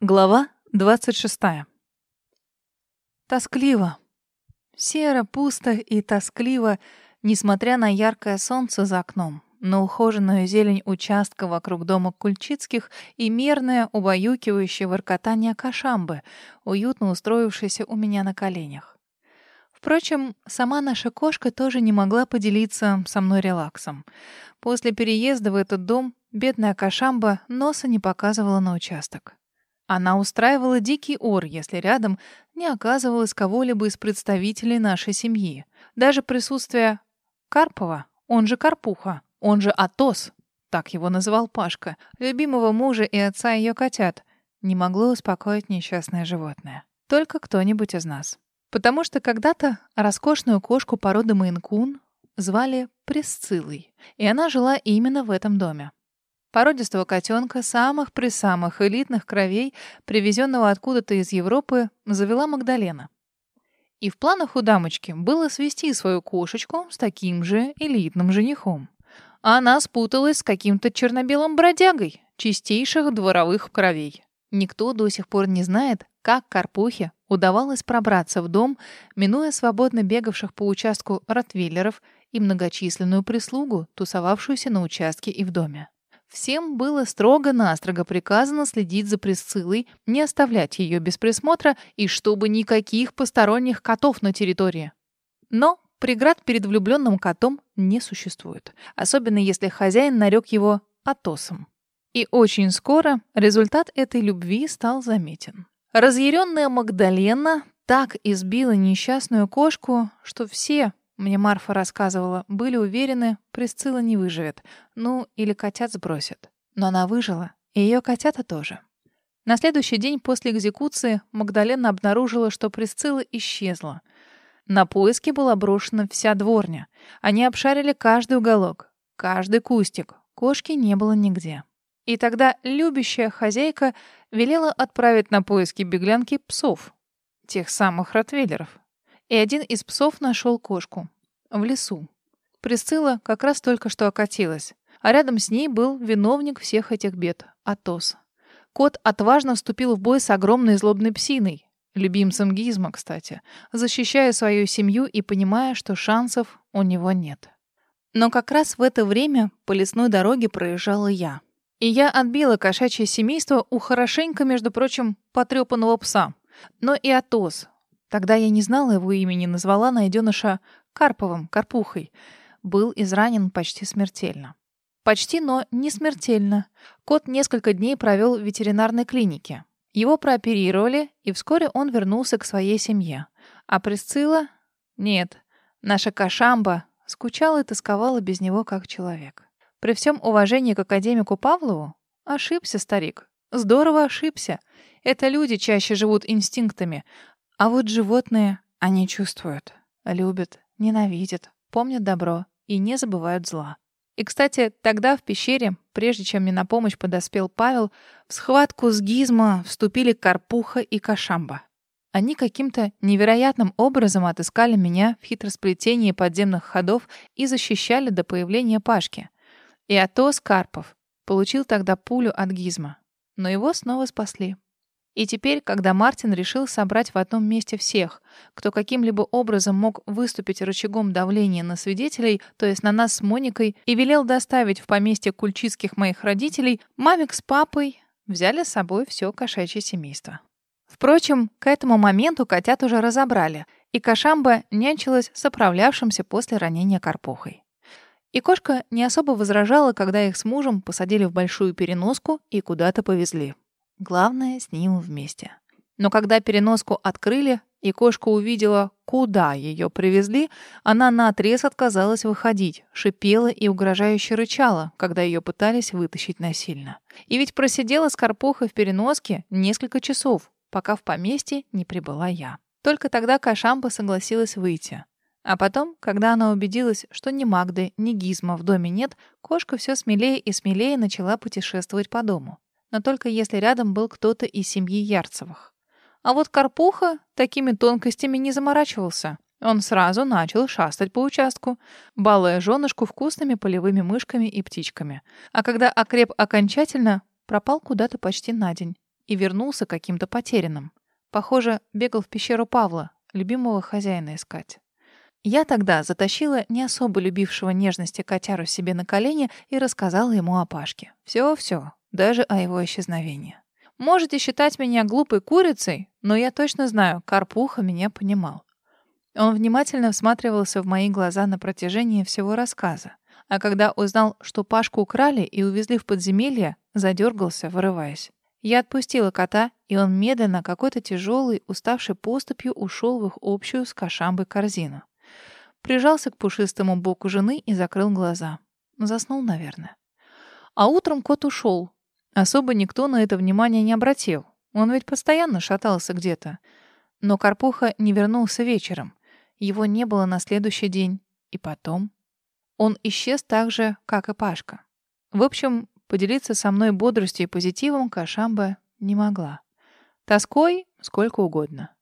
Глава 26. Тоскливо. Серо, пусто и тоскливо, несмотря на яркое солнце за окном, на ухоженную зелень участка вокруг дома Кульчицких и мерное, убаюкивающее воркотание кашамбы, уютно устроившейся у меня на коленях. Впрочем, сама наша кошка тоже не могла поделиться со мной релаксом. После переезда в этот дом бедная кашамба носа не показывала на участок. Она устраивала дикий ор, если рядом не оказывалось кого-либо из представителей нашей семьи. Даже присутствие Карпова, он же Карпуха, он же Атос, так его называл Пашка, любимого мужа и отца ее котят, не могло успокоить несчастное животное. Только кто-нибудь из нас. Потому что когда-то роскошную кошку породы Мейн-кун звали Пресциллой, и она жила именно в этом доме. Породистого котенка самых-присамых элитных кровей, привезенного откуда-то из Европы, завела Магдалена. И в планах у дамочки было свести свою кошечку с таким же элитным женихом. А она спуталась с каким-то черно-белым бродягой, чистейших дворовых кровей. Никто до сих пор не знает, как Карпухе удавалось пробраться в дом, минуя свободно бегавших по участку ротвейлеров и многочисленную прислугу, тусовавшуюся на участке и в доме. Всем было строго-настрого приказано следить за Присциллой, не оставлять ее без присмотра и чтобы никаких посторонних котов на территории. Но преград перед влюбленным котом не существует, особенно если хозяин нарек его Атосом. И очень скоро результат этой любви стал заметен. Разъяренная Магдалена так избила несчастную кошку, что все, мне Марфа рассказывала, были уверены, Присцилла не выживет. Ну, или котят сбросят. Но она выжила, и ее котята тоже. На следующий день после экзекуции Магдалена обнаружила, что Присцилла исчезла. На поиски была брошена вся дворня. Они обшарили каждый уголок, каждый кустик. Кошки не было нигде. И тогда любящая хозяйка велела отправить на поиски беглянки псов, тех самых ротвейлеров и один из псов нашел кошку. В лесу. Присцилла как раз только что окатилась, а рядом с ней был виновник всех этих бед — Атос. Кот отважно вступил в бой с огромной злобной псиной, любимцем Гизма, кстати, защищая свою семью и понимая, что шансов у него нет. Но как раз в это время по лесной дороге проезжала я. И я отбила кошачье семейство у хорошенько, между прочим, потрепанного пса. Но и Атос, Тогда я не знала его имени, назвала найденыша Карповым, Карпухой. Был изранен почти смертельно. Почти, но не смертельно. Кот несколько дней провел в ветеринарной клинике. Его прооперировали, и вскоре он вернулся к своей семье. А Присцилла? Нет. Наша Кашамба скучала и тосковала без него как человек. При всем уважении к академику Павлову ошибся старик. Здорово ошибся. Это люди чаще живут инстинктами, а вот животные, они чувствуют, любят, ненавидят, помнят добро и не забывают зла. И, кстати, тогда в пещере, прежде чем мне на помощь подоспел Павел, в схватку с Гизмо вступили Карпуха и Кашамба. Они каким-то невероятным образом отыскали меня в хитросплетении подземных ходов и защищали до появления Пашки. И Атос Карпов получил тогда пулю от Гизма, но его снова спасли. И теперь, когда Мартин решил собрать в одном месте всех, кто каким-либо образом мог выступить рычагом давления на свидетелей, то есть на нас с Моникой, и велел доставить в поместье кульчицких моих родителей, мамик с папой взяли с собой все кошачье семейство. Впрочем, к этому моменту котят уже разобрали, и Кашамба нянчилась с оправлявшимся после ранения карпухой. И кошка не особо возражала, когда их с мужем посадили в большую переноску и куда-то повезли. Главное, с ним вместе. Но когда переноску открыли, и кошка увидела, куда ее привезли, она наотрез отказалась выходить, шипела и угрожающе рычала, когда ее пытались вытащить насильно. И ведь просидела с Карпухой в переноске несколько часов, пока в поместье не прибыла я. Только тогда Кашампа согласилась выйти. А потом, когда она убедилась, что ни Магды, ни Гизма в доме нет, кошка все смелее и смелее начала путешествовать по дому но только если рядом был кто-то из семьи Ярцевых. А вот Карпуха такими тонкостями не заморачивался. Он сразу начал шастать по участку, балуя женушку вкусными полевыми мышками и птичками. А когда окреп окончательно, пропал куда-то почти на день. и вернулся каким-то потерянным. Похоже, бегал в пещеру Павла, любимого хозяина искать. Я тогда затащила не особо любившего нежности котяру себе на колени и рассказала ему о Пашке. Все-все, даже о его исчезновении. Можете считать меня глупой курицей, но я точно знаю, Карпуха меня понимал. Он внимательно всматривался в мои глаза на протяжении всего рассказа. А когда узнал, что Пашку украли и увезли в подземелье, задергался, вырываясь. Я отпустила кота, и он медленно, какой-то тяжелый, уставший поступью ушел в их общую с кашамбой корзину. Прижался к пушистому боку жены и закрыл глаза. Заснул, наверное. А утром кот ушел. Особо никто на это внимание не обратил. Он ведь постоянно шатался где-то. Но Карпуха не вернулся вечером. Его не было на следующий день. И потом... Он исчез так же, как и Пашка. В общем, поделиться со мной бодростью и позитивом Кашамба не могла. Тоской сколько угодно.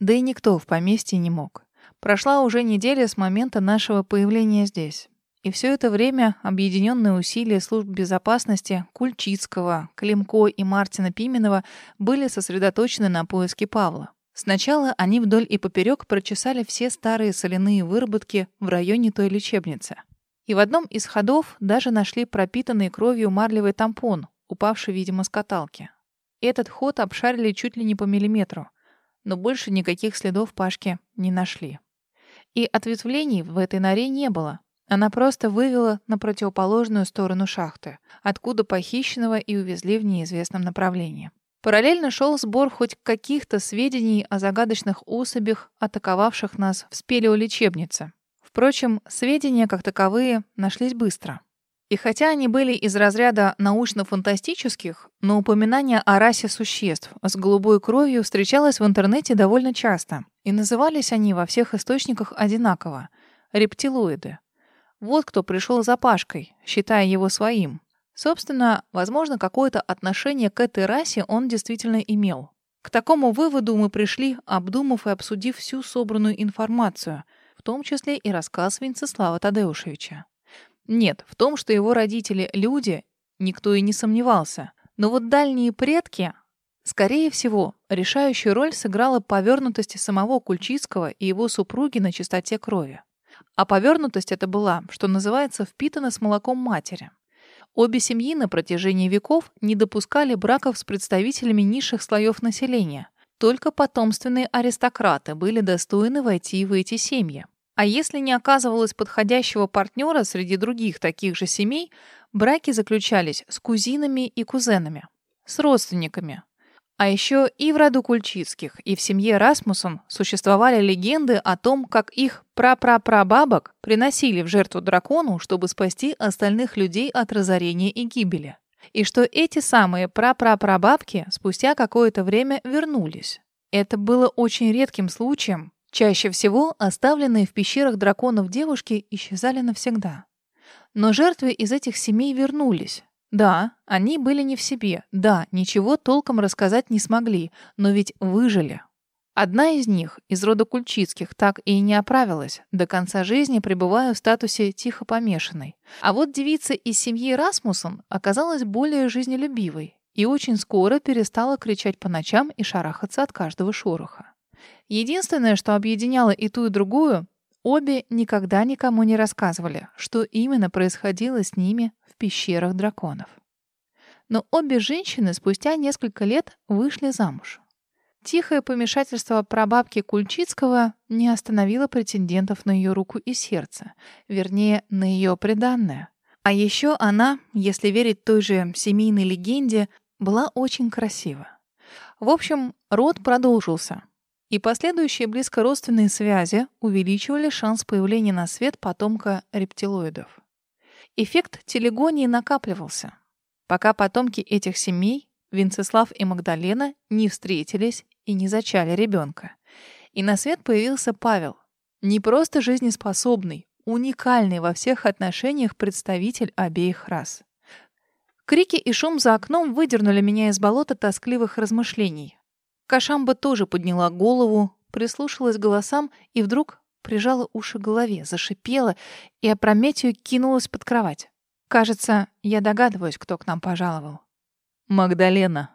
Да и никто в поместье не мог. Прошла уже неделя с момента нашего появления здесь. И все это время объединенные усилия служб безопасности Кульчицкого, Климко и Мартина Пименова были сосредоточены на поиске Павла. Сначала они вдоль и поперек прочесали все старые соляные выработки в районе той лечебницы. И в одном из ходов даже нашли пропитанный кровью марлевый тампон, упавший, видимо, с каталки. Этот ход обшарили чуть ли не по миллиметру, но больше никаких следов Пашки не нашли. И ответвлений в этой норе не было. Она просто вывела на противоположную сторону шахты, откуда похищенного и увезли в неизвестном направлении. Параллельно шел сбор хоть каких-то сведений о загадочных особях, атаковавших нас в спелеолечебнице. Впрочем, сведения как таковые нашлись быстро. И хотя они были из разряда научно-фантастических, но упоминание о расе существ с голубой кровью встречалось в интернете довольно часто, и назывались они во всех источниках одинаково — рептилоиды. Вот кто пришел за Пашкой, считая его своим, Собственно, возможно, какое-то отношение к этой расе он действительно имел. К такому выводу мы пришли, обдумав и обсудив всю собранную информацию, в том числе и рассказ Венцеслава Тадеушевича. Нет, в том, что его родители — люди, никто и не сомневался. Но вот дальние предки... Скорее всего, решающую роль сыграла повернутость самого Кульчицкого и его супруги на чистоте крови. А повернутость это была, что называется, впитана с молоком матери. Обе семьи на протяжении веков не допускали браков с представителями низших слоев населения. Только потомственные аристократы были достойны войти в эти семьи. А если не оказывалось подходящего партнера среди других таких же семей, браки заключались с кузинами и кузенами, с родственниками, а еще и в роду Кульчицких, и в семье Расмусон существовали легенды о том, как их прапрапрабабок приносили в жертву дракону, чтобы спасти остальных людей от разорения и гибели. И что эти самые прапрапрабабки спустя какое-то время вернулись. Это было очень редким случаем. Чаще всего оставленные в пещерах драконов девушки исчезали навсегда. Но жертвы из этих семей вернулись, да, они были не в себе. Да, ничего толком рассказать не смогли, но ведь выжили. Одна из них, из рода Кульчицких, так и не оправилась, до конца жизни пребывая в статусе тихо помешанной. А вот девица из семьи Расмусон оказалась более жизнелюбивой и очень скоро перестала кричать по ночам и шарахаться от каждого шороха. Единственное, что объединяло и ту, и другую, обе никогда никому не рассказывали, что именно происходило с ними в пещерах драконов. Но обе женщины спустя несколько лет вышли замуж. Тихое помешательство прабабки Кульчицкого не остановило претендентов на ее руку и сердце, вернее, на ее приданное. А еще она, если верить той же семейной легенде, была очень красива. В общем, род продолжился, и последующие близкородственные связи увеличивали шанс появления на свет потомка рептилоидов. Эффект телегонии накапливался, пока потомки этих семей, Венцеслав и Магдалена, не встретились и не зачали ребенка. И на свет появился Павел. Не просто жизнеспособный, уникальный во всех отношениях представитель обеих рас. Крики и шум за окном выдернули меня из болота тоскливых размышлений. Кашамба тоже подняла голову, прислушалась к голосам и вдруг прижала уши к голове, зашипела и опрометью кинулась под кровать. Кажется, я догадываюсь, кто к нам пожаловал. «Магдалена,